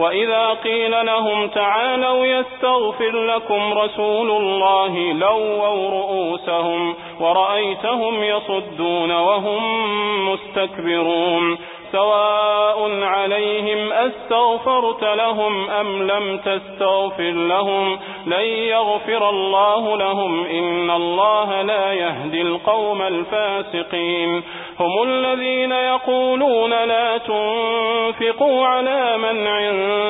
وإذا قيل لهم تعالوا يستغفر لكم رسول الله لووا رؤوسهم ورأيتهم يصدون وهم مستكبرون سواء عليهم أستغفرت لهم أم لم تستغفر لهم لن يغفر الله لهم إن الله لا يهدي القوم الفاسقين هم الذين يقولون لا تنفقوا على من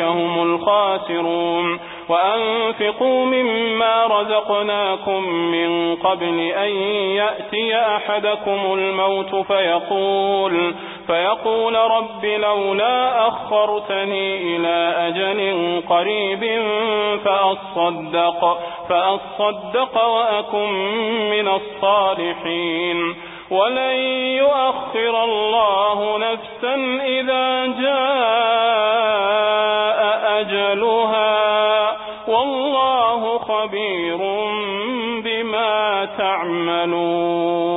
هم الخاسرون. وأنفقوا مما رزقناكم من قبل أن يأتي أحدكم الموت فيقول فيقول رب لولا أخرتني إلى أجل قريب فأصدق, فأصدق وأكن من الصالحين. ولن يؤخر الله نفسا إذا جاء خبير بما تعملون